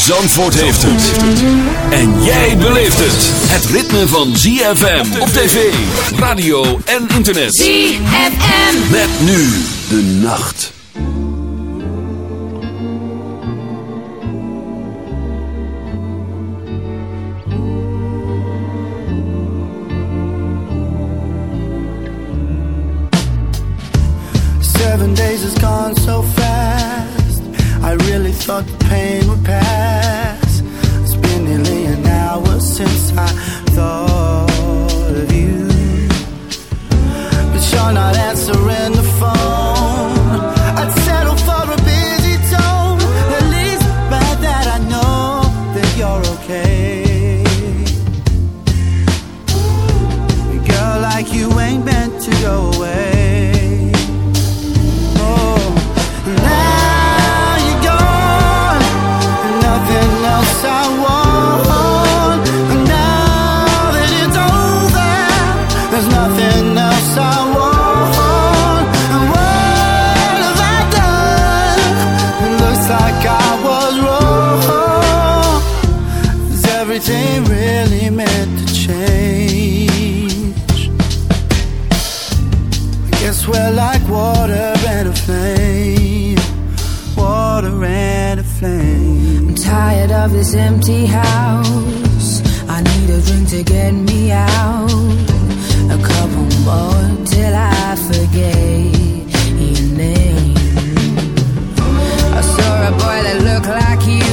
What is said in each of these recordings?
Zandvoort heeft het. En jij beleeft het. Het ritme van ZFM op tv, radio en internet. ZFM. Met nu de nacht. Seven days has gone so fast. I really thought the pain. of this empty house. I need a drink to get me out. A couple more till I forget your name. I saw a boy that looked like you.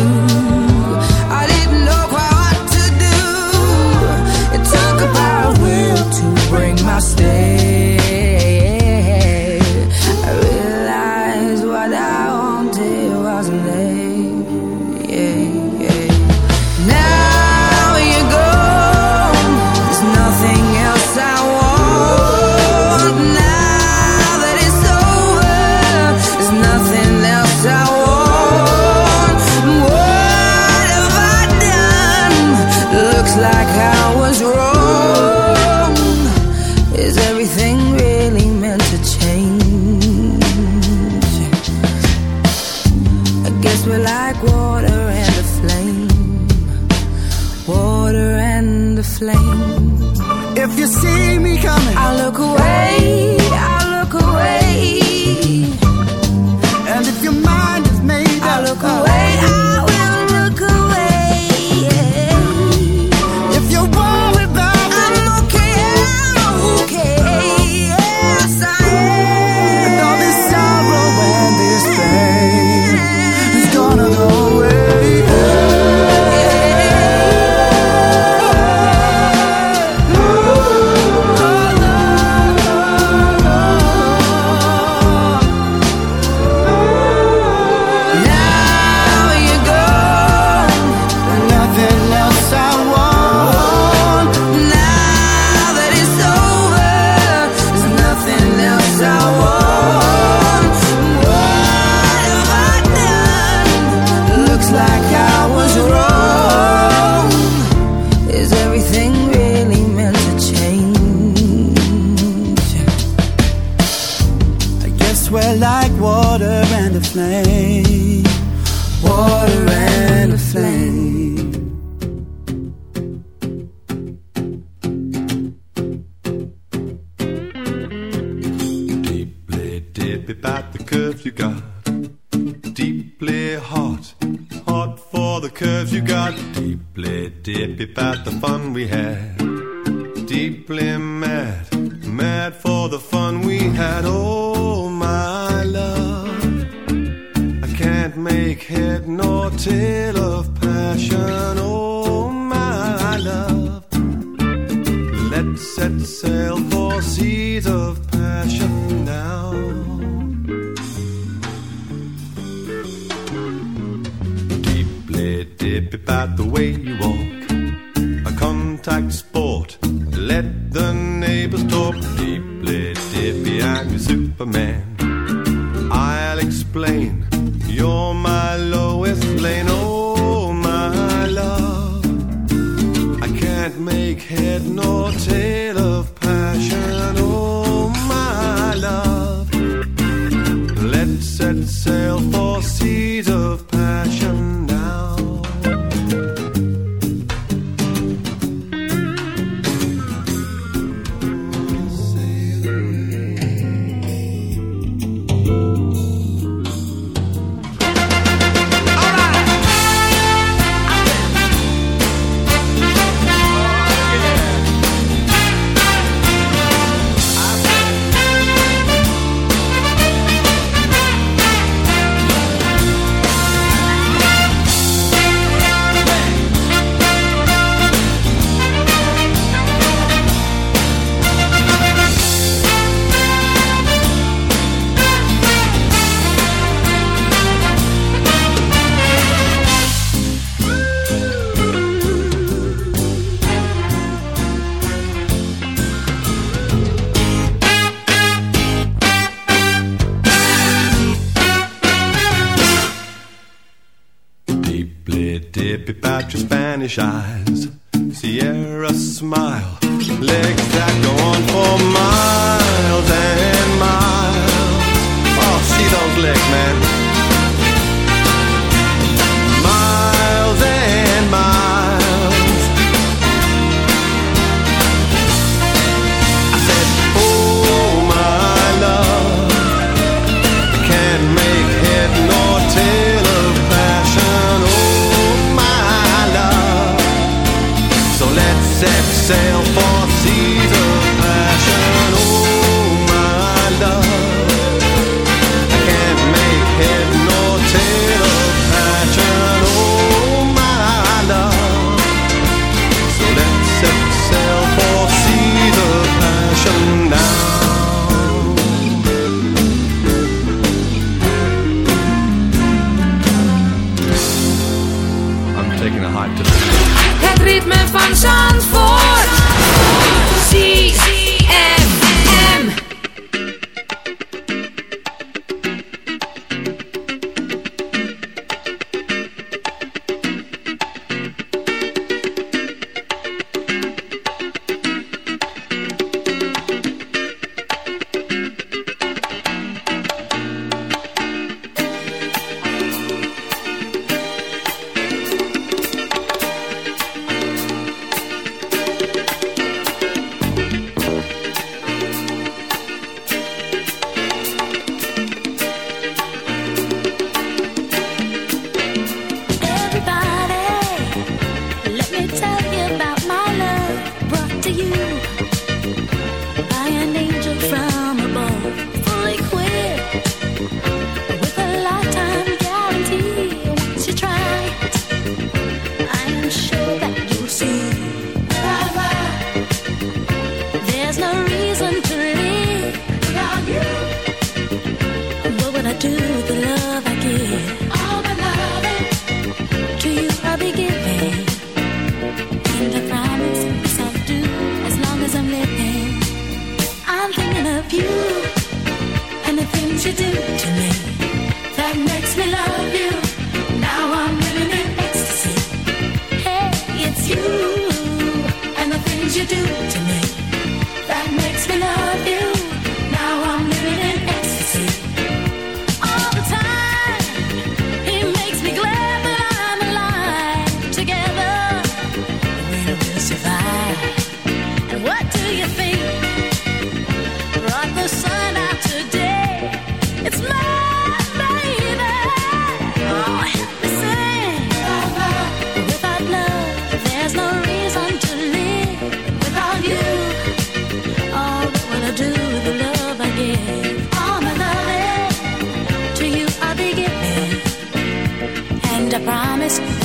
Promise.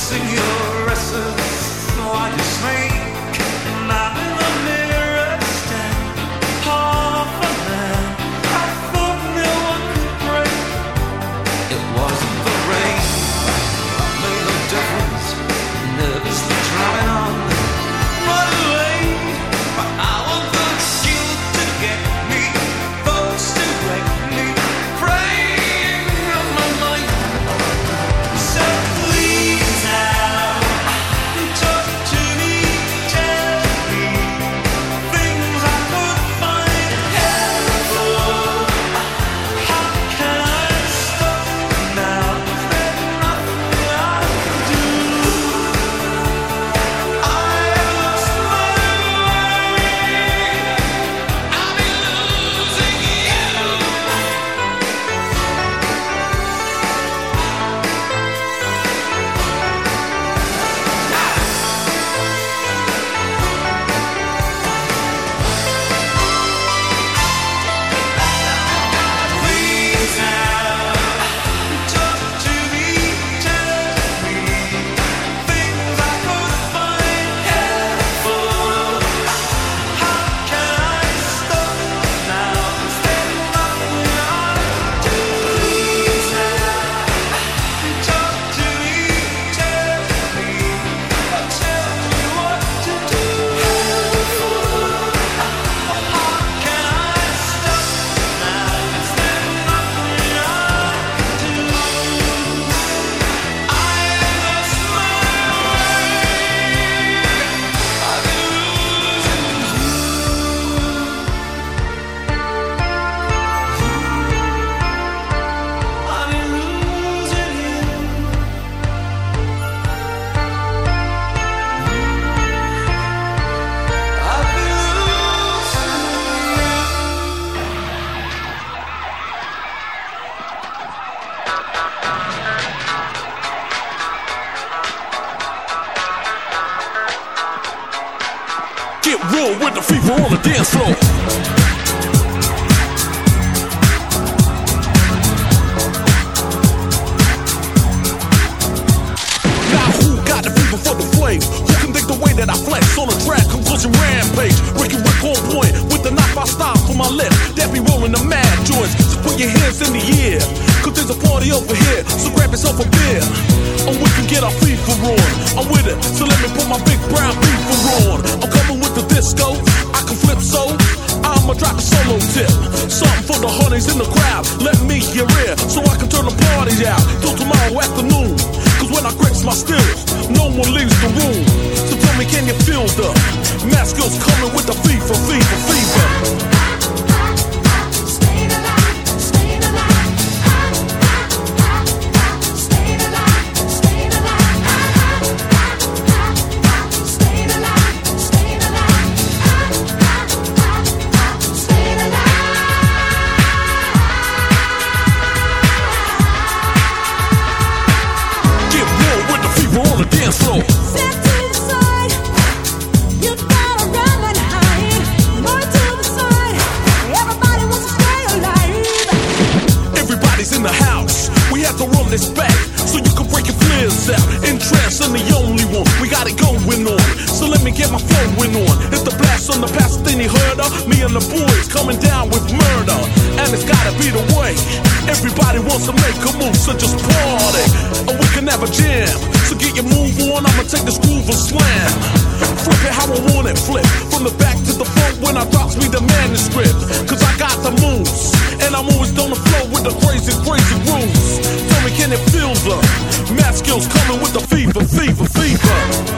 You're your this out. In trance, I'm the only one. We got it going on. So let me get my flowing on. Hit the blast on the past thing you heard of. Me and the boys coming down with murder. And it's gotta be the way. Everybody wants to make a move, so just party. and we can have a jam. So get your move on, I'ma take this groove and slam. Flip it how I want it, flip. From the back to the front when I drops me the manuscript. Cause I got the moves. And I'm always on the flow with the crazy, crazy rules and it fills up. Uh, Math skills coming with the fever, fever, fever.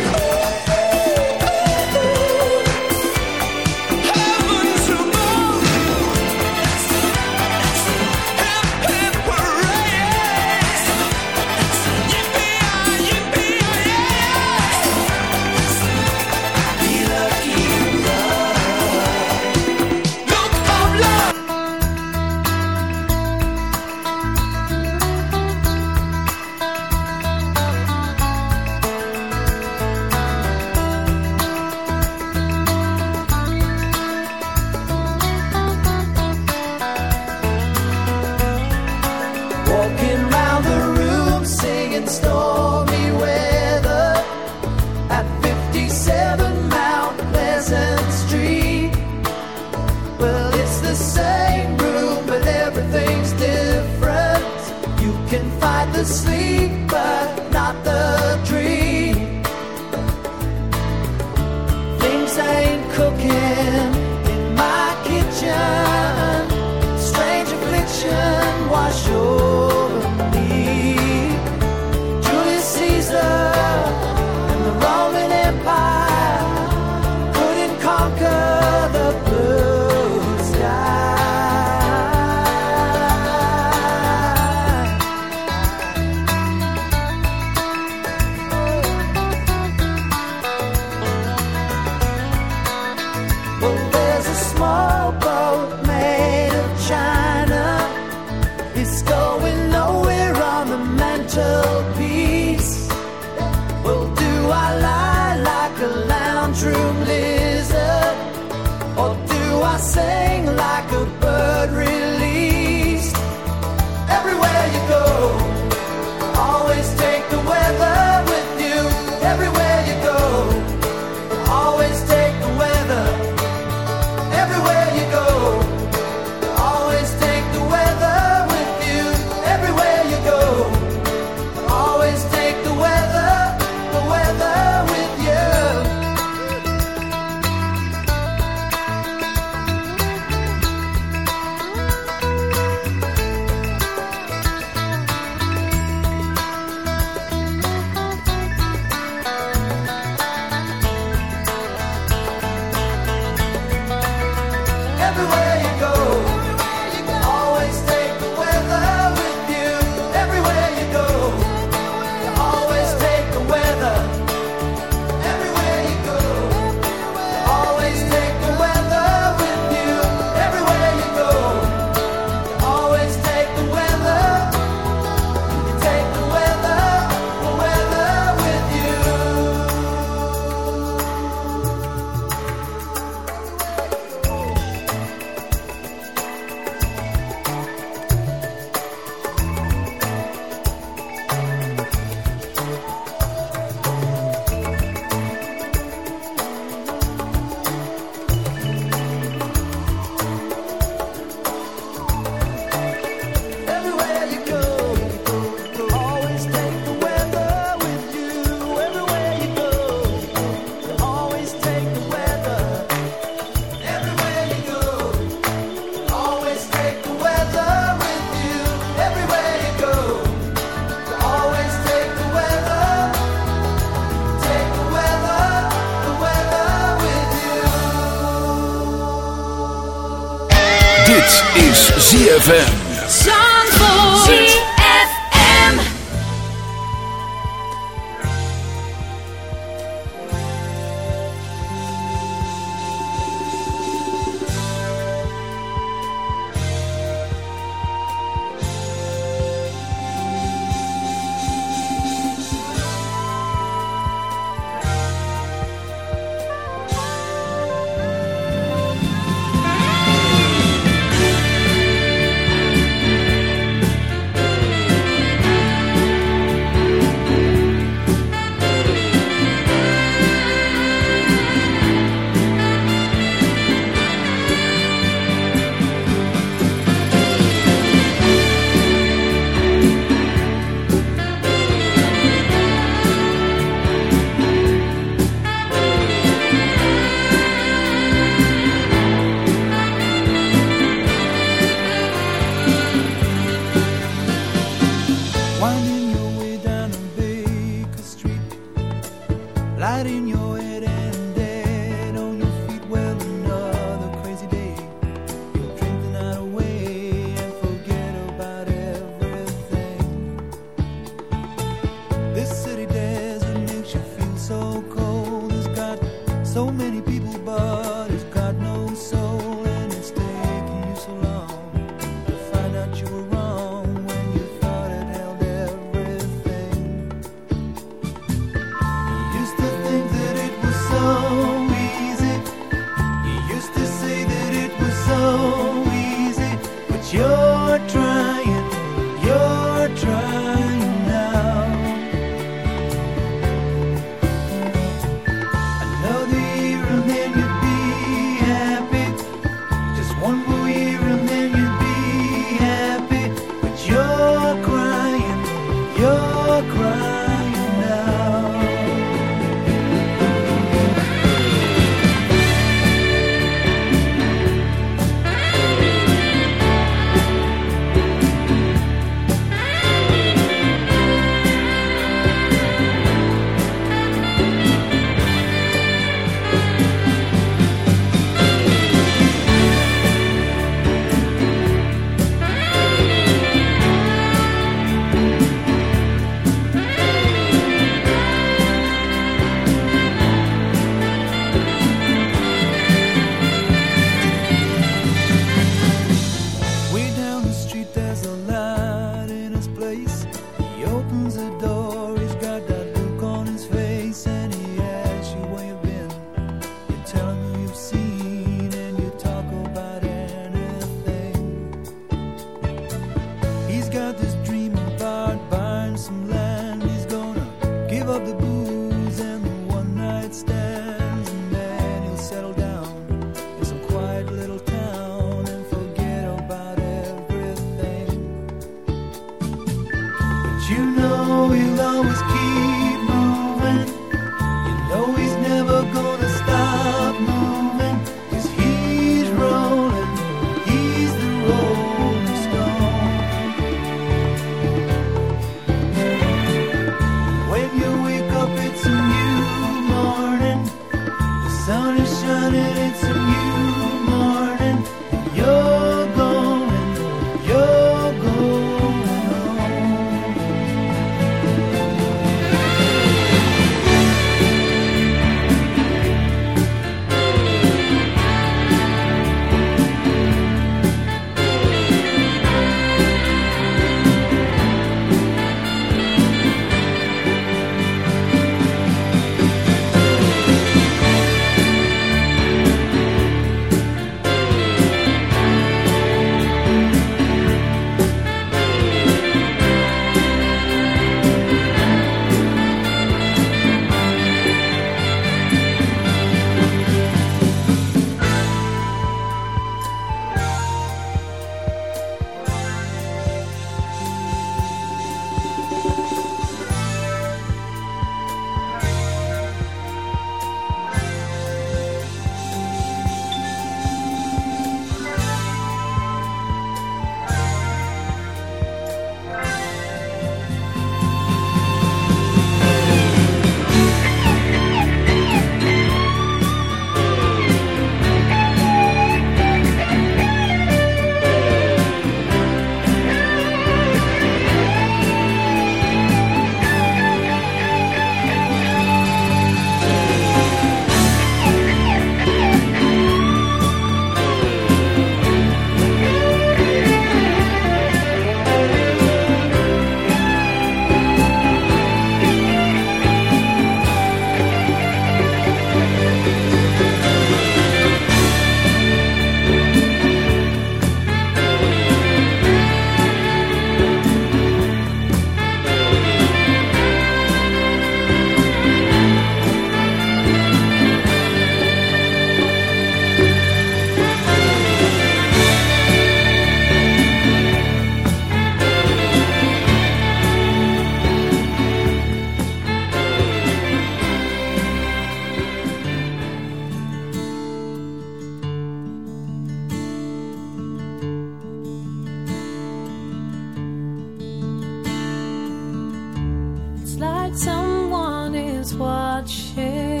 Like someone is watching,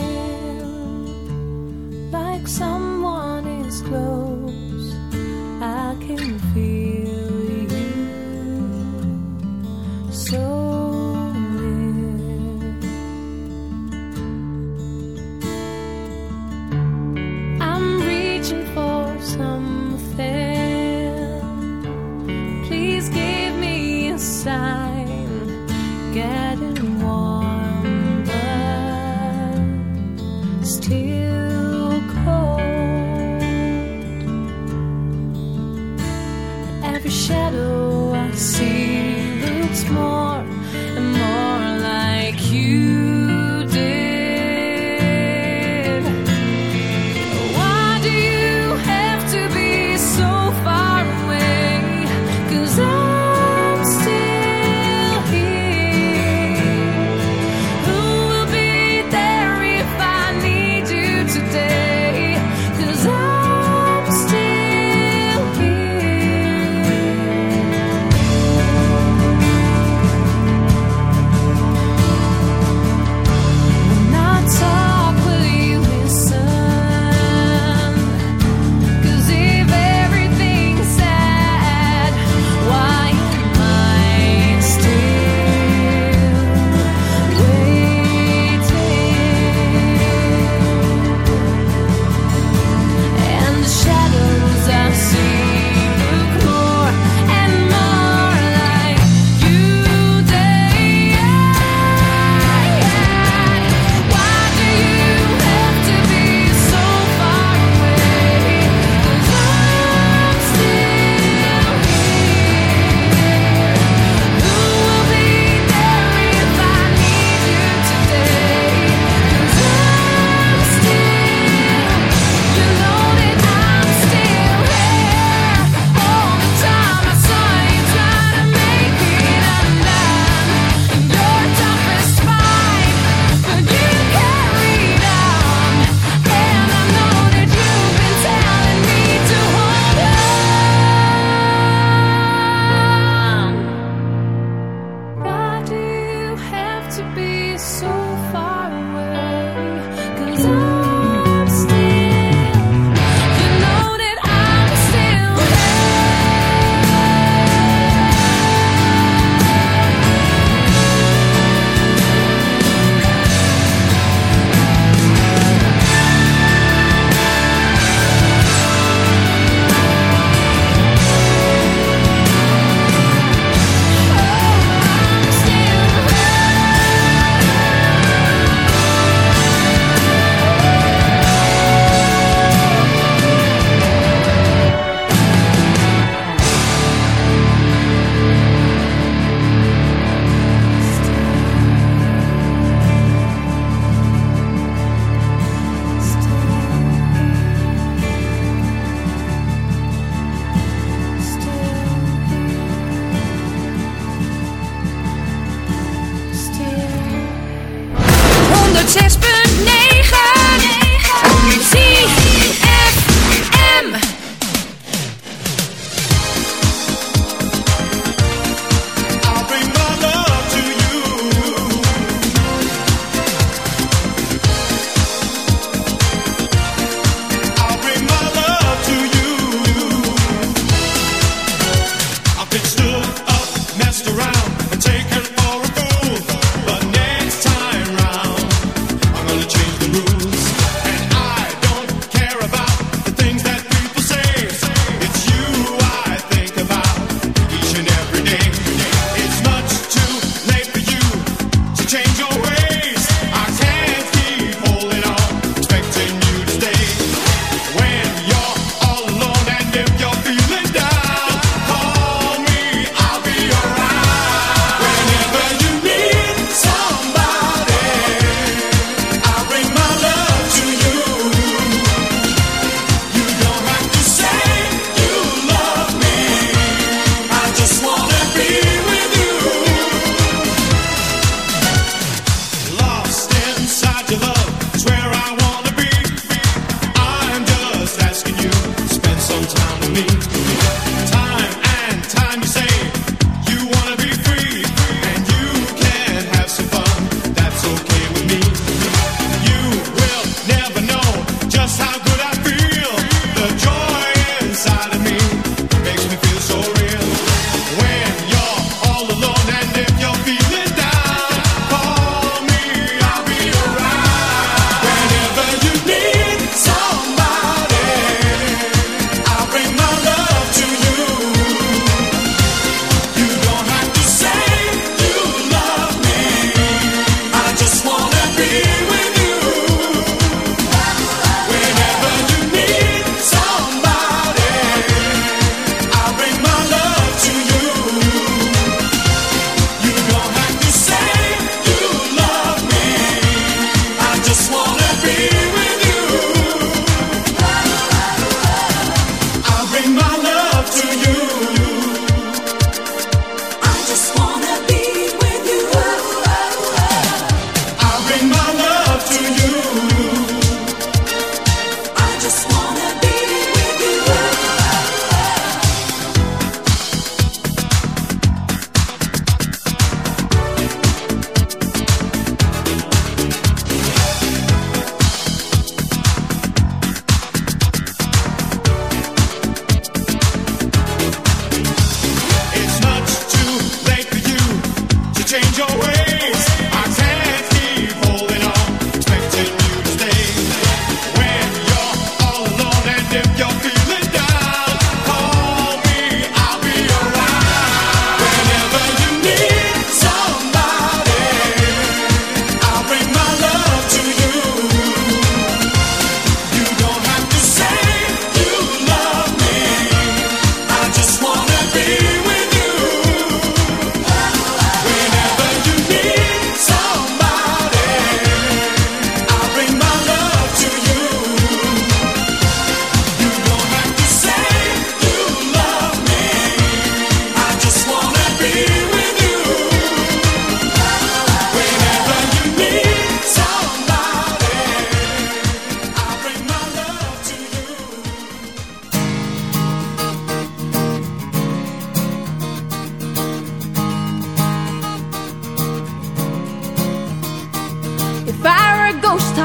like someone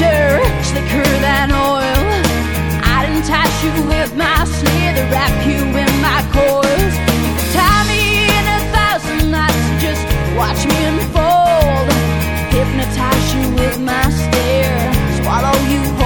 laughter, slicker than oil. I'd entice you with my snare, wrap you in my coils. Tie me in a thousand knots, just watch me unfold. Hypnotize you with my stare, swallow you whole.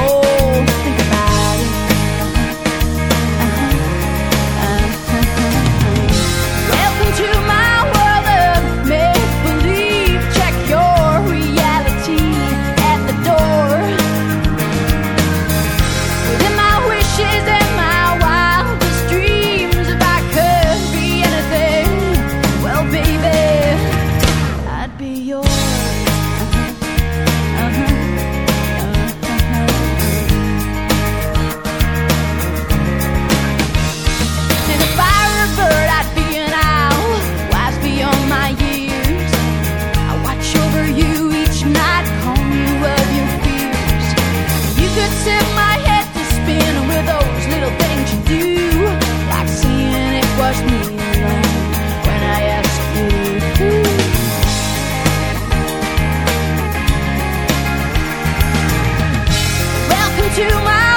into my